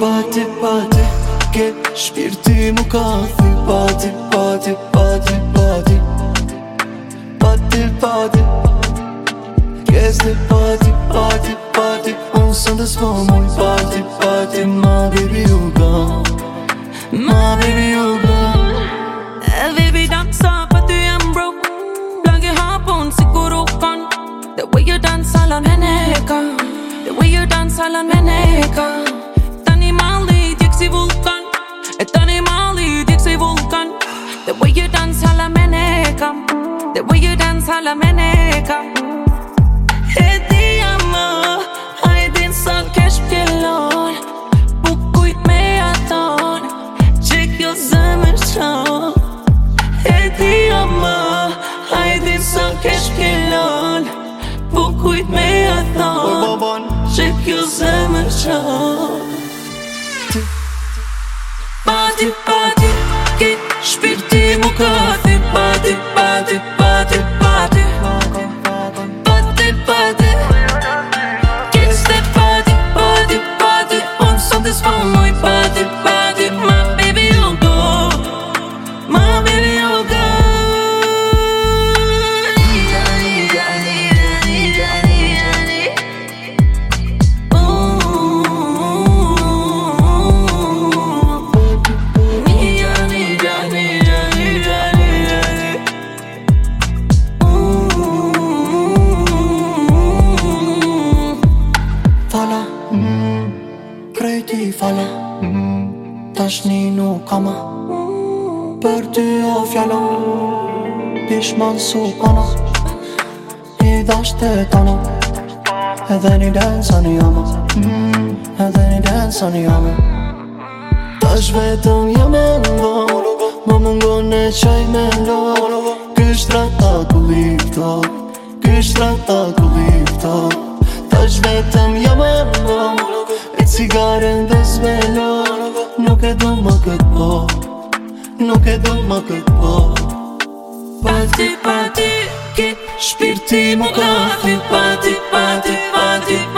Pati pati Kesh shpirti mu ka thi Pati pati pati pati Pati pati pati Sundays for moon party party My baby you gone My baby you gone Eh baby dance up at the am broke Plug your harp on siguro con The way you dance all on meneka oh. The way you dance all on meneka oh. Tani mali diksi vulkan Et tani mali diksi vulkan The way you dance all on meneka oh. The way you dance all on meneka Hey, te amo Oh. Mhm. Prej ti fala mhm. Tash një nuk kama Për ty o fjala Pishman su pana I dash të tona Edhe një den sa një ama Edhe një den sa një ama Tash vetëm jam jo e në më ngon e qaj me lo Kështë rata ku të Kështë rata ku të është vetëm jo me më E cigaren dhe zvelo Nuk e do më këtë po Nuk e do më këtë po Pati, pati, ki shpirti më ka Pati, pati, pati, pati, pati.